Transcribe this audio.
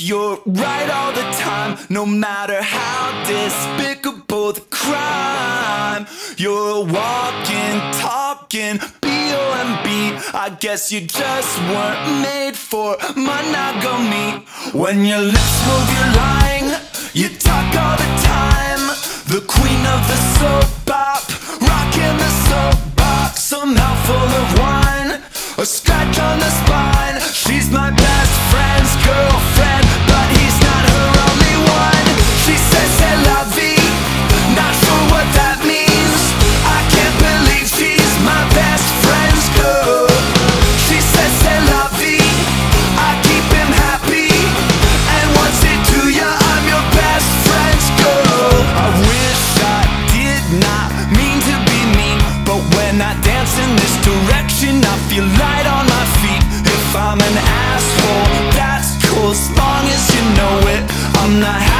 you're right all the time, no matter how despicable the crime. You're a walking, talking B.O.M.B. I guess you just weren't made for monogamy. When your lips move, you're lying. You talk all the time. The queen of the soap op, rocking the soapbox, somehow full of wine. A scratch on the spine. Dance in this direction, I feel light on my feet. If I'm an asshole, that's cool as long as you know it. I'm not